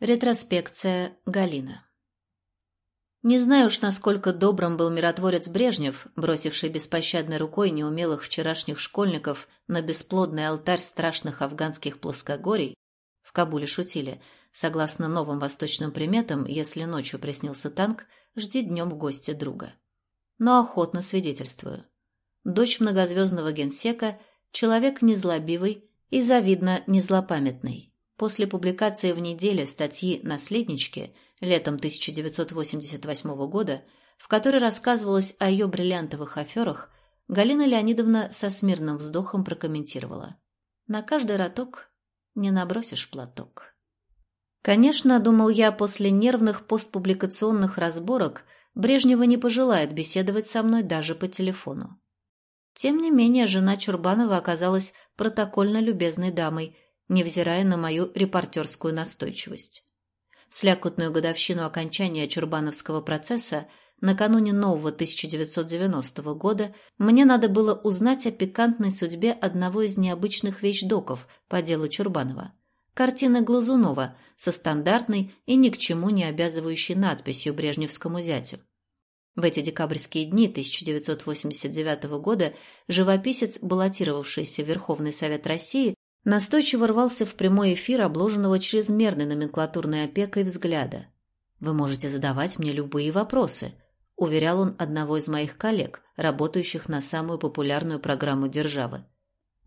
Ретроспекция Галина Не знаю уж, насколько добрым был миротворец Брежнев, бросивший беспощадной рукой неумелых вчерашних школьников на бесплодный алтарь страшных афганских плоскогорий. В Кабуле шутили. Согласно новым восточным приметам, если ночью приснился танк, жди днем в гости друга. Но охотно свидетельствую. Дочь многозвездного генсека – человек незлобивый и, завидно, незлопамятный. После публикации в неделе статьи «Наследнички» летом 1988 года, в которой рассказывалось о ее бриллиантовых аферах, Галина Леонидовна со смирным вздохом прокомментировала. «На каждый роток не набросишь платок». Конечно, думал я, после нервных постпубликационных разборок Брежнева не пожелает беседовать со мной даже по телефону. Тем не менее, жена Чурбанова оказалась протокольно любезной дамой – невзирая на мою репортерскую настойчивость. В слякотную годовщину окончания Чурбановского процесса накануне нового 1990 года мне надо было узнать о пикантной судьбе одного из необычных вещдоков по делу Чурбанова. Картины Глазунова со стандартной и ни к чему не обязывающей надписью брежневскому зятю. В эти декабрьские дни 1989 года живописец, баллотировавшийся в Верховный Совет России, настойчиво рвался в прямой эфир обложенного чрезмерной номенклатурной опекой взгляда. «Вы можете задавать мне любые вопросы», – уверял он одного из моих коллег, работающих на самую популярную программу державы.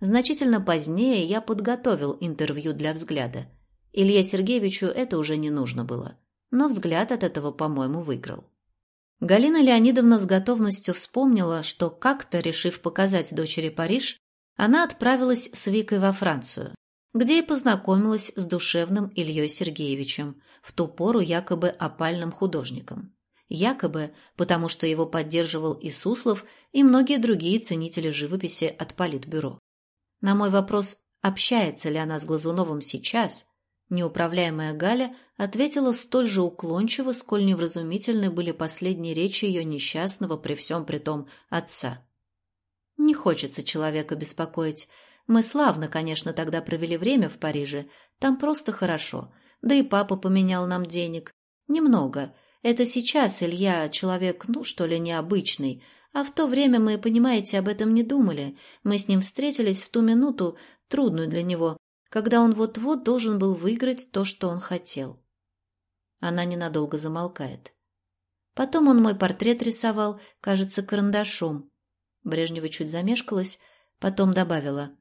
Значительно позднее я подготовил интервью для взгляда. Илье Сергеевичу это уже не нужно было, но взгляд от этого, по-моему, выиграл. Галина Леонидовна с готовностью вспомнила, что как-то, решив показать дочери Париж, она отправилась с Викой во Францию, где и познакомилась с душевным Ильей Сергеевичем, в ту пору якобы опальным художником. Якобы, потому что его поддерживал и Суслов, и многие другие ценители живописи от Политбюро. На мой вопрос, общается ли она с Глазуновым сейчас, неуправляемая Галя ответила столь же уклончиво, сколь невразумительны были последние речи ее несчастного при всем при том отца. Не хочется человека беспокоить. Мы славно, конечно, тогда провели время в Париже. Там просто хорошо. Да и папа поменял нам денег. Немного. Это сейчас Илья человек, ну, что ли, необычный. А в то время мы, понимаете, об этом не думали. Мы с ним встретились в ту минуту, трудную для него, когда он вот-вот должен был выиграть то, что он хотел. Она ненадолго замолкает. Потом он мой портрет рисовал, кажется, карандашом. Брежнева чуть замешкалась, потом добавила.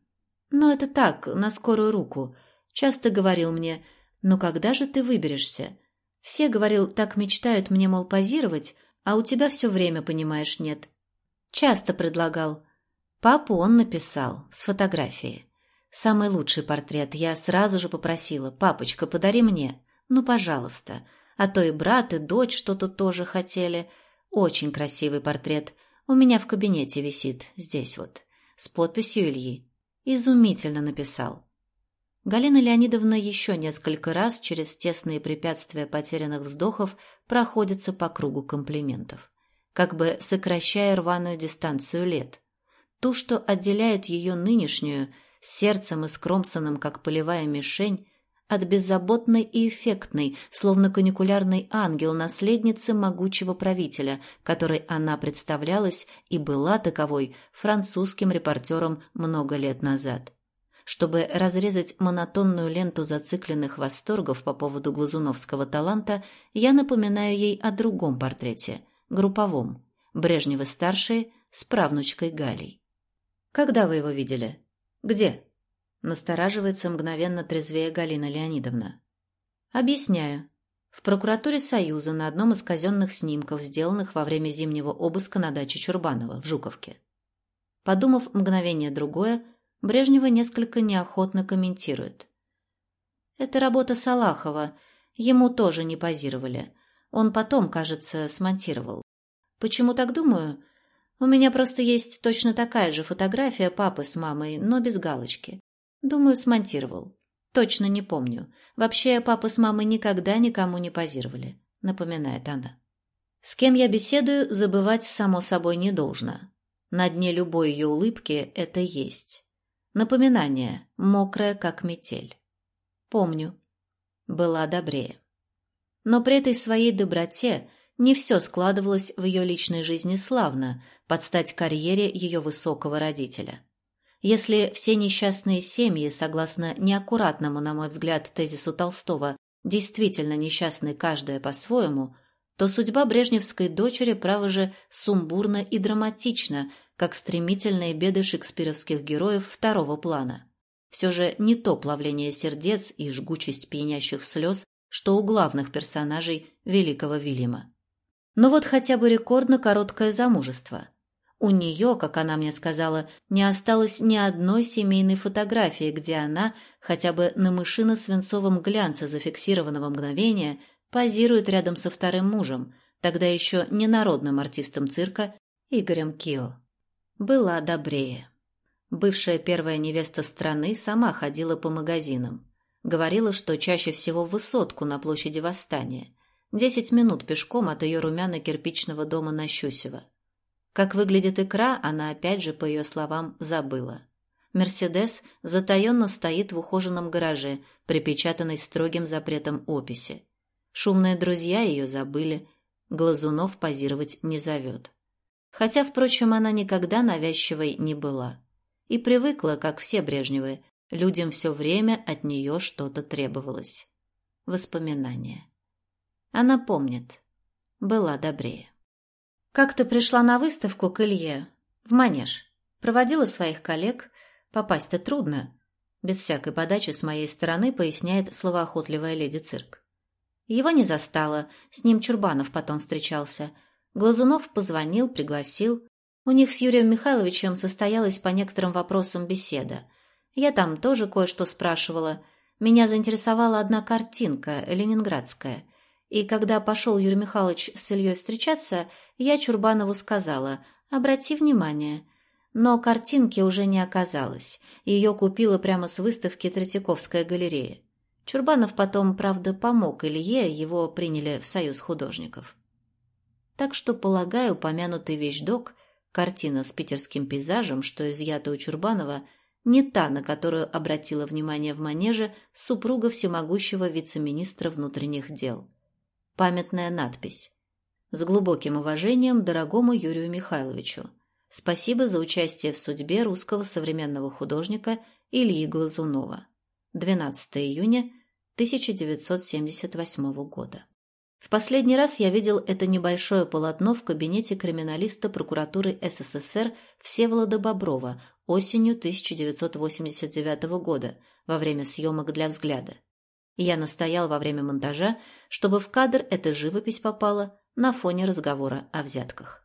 «Но это так, на скорую руку. Часто говорил мне, ну когда же ты выберешься? Все, говорил, так мечтают мне, мол, позировать, а у тебя все время, понимаешь, нет. Часто предлагал. Папу он написал, с фотографией. Самый лучший портрет я сразу же попросила. «Папочка, подари мне. Ну, пожалуйста. А то и брат, и дочь что-то тоже хотели. Очень красивый портрет. У меня в кабинете висит, здесь вот, с подписью Ильи. Изумительно написал. Галина Леонидовна еще несколько раз через тесные препятствия потерянных вздохов проходится по кругу комплиментов, как бы сокращая рваную дистанцию лет. Ту, что отделяет ее нынешнюю, сердцем и скромсанным, как полевая мишень, от беззаботной и эффектной, словно каникулярный ангел наследницы могучего правителя, которой она представлялась и была таковой французским репортером много лет назад. Чтобы разрезать монотонную ленту зацикленных восторгов по поводу глазуновского таланта, я напоминаю ей о другом портрете, групповом, Брежневы-старшие с правнучкой Галей. «Когда вы его видели? Где?» Настораживается мгновенно трезвее Галина Леонидовна. Объясняю. В прокуратуре Союза на одном из казенных снимков, сделанных во время зимнего обыска на даче Чурбанова в Жуковке. Подумав мгновение другое, Брежнева несколько неохотно комментирует. «Это работа Салахова. Ему тоже не позировали. Он потом, кажется, смонтировал. Почему так думаю? У меня просто есть точно такая же фотография папы с мамой, но без галочки. Думаю, смонтировал. Точно не помню. Вообще, папа с мамой никогда никому не позировали, напоминает она. С кем я беседую, забывать, само собой, не должно. На дне любой ее улыбки это есть. Напоминание, мокрое, как метель. Помню. была добрее. Но при этой своей доброте не все складывалось в ее личной жизни славно, под стать карьере ее высокого родителя. Если все несчастные семьи, согласно неаккуратному, на мой взгляд, тезису Толстого, действительно несчастны каждая по-своему, то судьба брежневской дочери, право же, сумбурна и драматична, как стремительные беды шекспировских героев второго плана. Все же не то плавление сердец и жгучесть пьянящих слез, что у главных персонажей великого Вильяма. Но вот хотя бы рекордно короткое замужество. У нее, как она мне сказала, не осталось ни одной семейной фотографии, где она, хотя бы на мышино-свинцовом глянце зафиксированного мгновения, позирует рядом со вторым мужем, тогда еще не народным артистом цирка Игорем Кио. Была добрее. Бывшая первая невеста страны сама ходила по магазинам. Говорила, что чаще всего в высотку на площади Восстания. Десять минут пешком от ее румяно-кирпичного дома на Щусево. Как выглядит икра, она опять же, по ее словам, забыла. «Мерседес» затаенно стоит в ухоженном гараже, припечатанный строгим запретом описи. Шумные друзья ее забыли, Глазунов позировать не зовет. Хотя, впрочем, она никогда навязчивой не была и привыкла, как все Брежневы, людям все время от нее что-то требовалось. Воспоминания. Она помнит. Была добрее. Как-то пришла на выставку к Илье, в Манеж. Проводила своих коллег. Попасть-то трудно. Без всякой подачи с моей стороны поясняет словоохотливая леди цирк. Его не застала, с ним Чурбанов потом встречался. Глазунов позвонил, пригласил. У них с Юрием Михайловичем состоялась по некоторым вопросам беседа. Я там тоже кое-что спрашивала. Меня заинтересовала одна картинка, ленинградская. И когда пошел Юрий Михайлович с Ильей встречаться, я Чурбанову сказала «Обрати внимание». Но картинки уже не оказалось. Ее купила прямо с выставки Третьяковская галерея. Чурбанов потом, правда, помог Илье, его приняли в союз художников. Так что, полагаю, упомянутый вещдок Картина с питерским пейзажем, что изъята у Чурбанова, не та, на которую обратила внимание в манеже супруга всемогущего вице-министра внутренних дел. Памятная надпись. С глубоким уважением дорогому Юрию Михайловичу. Спасибо за участие в судьбе русского современного художника Ильи Глазунова. 12 июня 1978 года. В последний раз я видел это небольшое полотно в кабинете криминалиста прокуратуры СССР Всеволода Боброва осенью 1989 года во время съемок для взгляда. Я настоял во время монтажа, чтобы в кадр эта живопись попала на фоне разговора о взятках.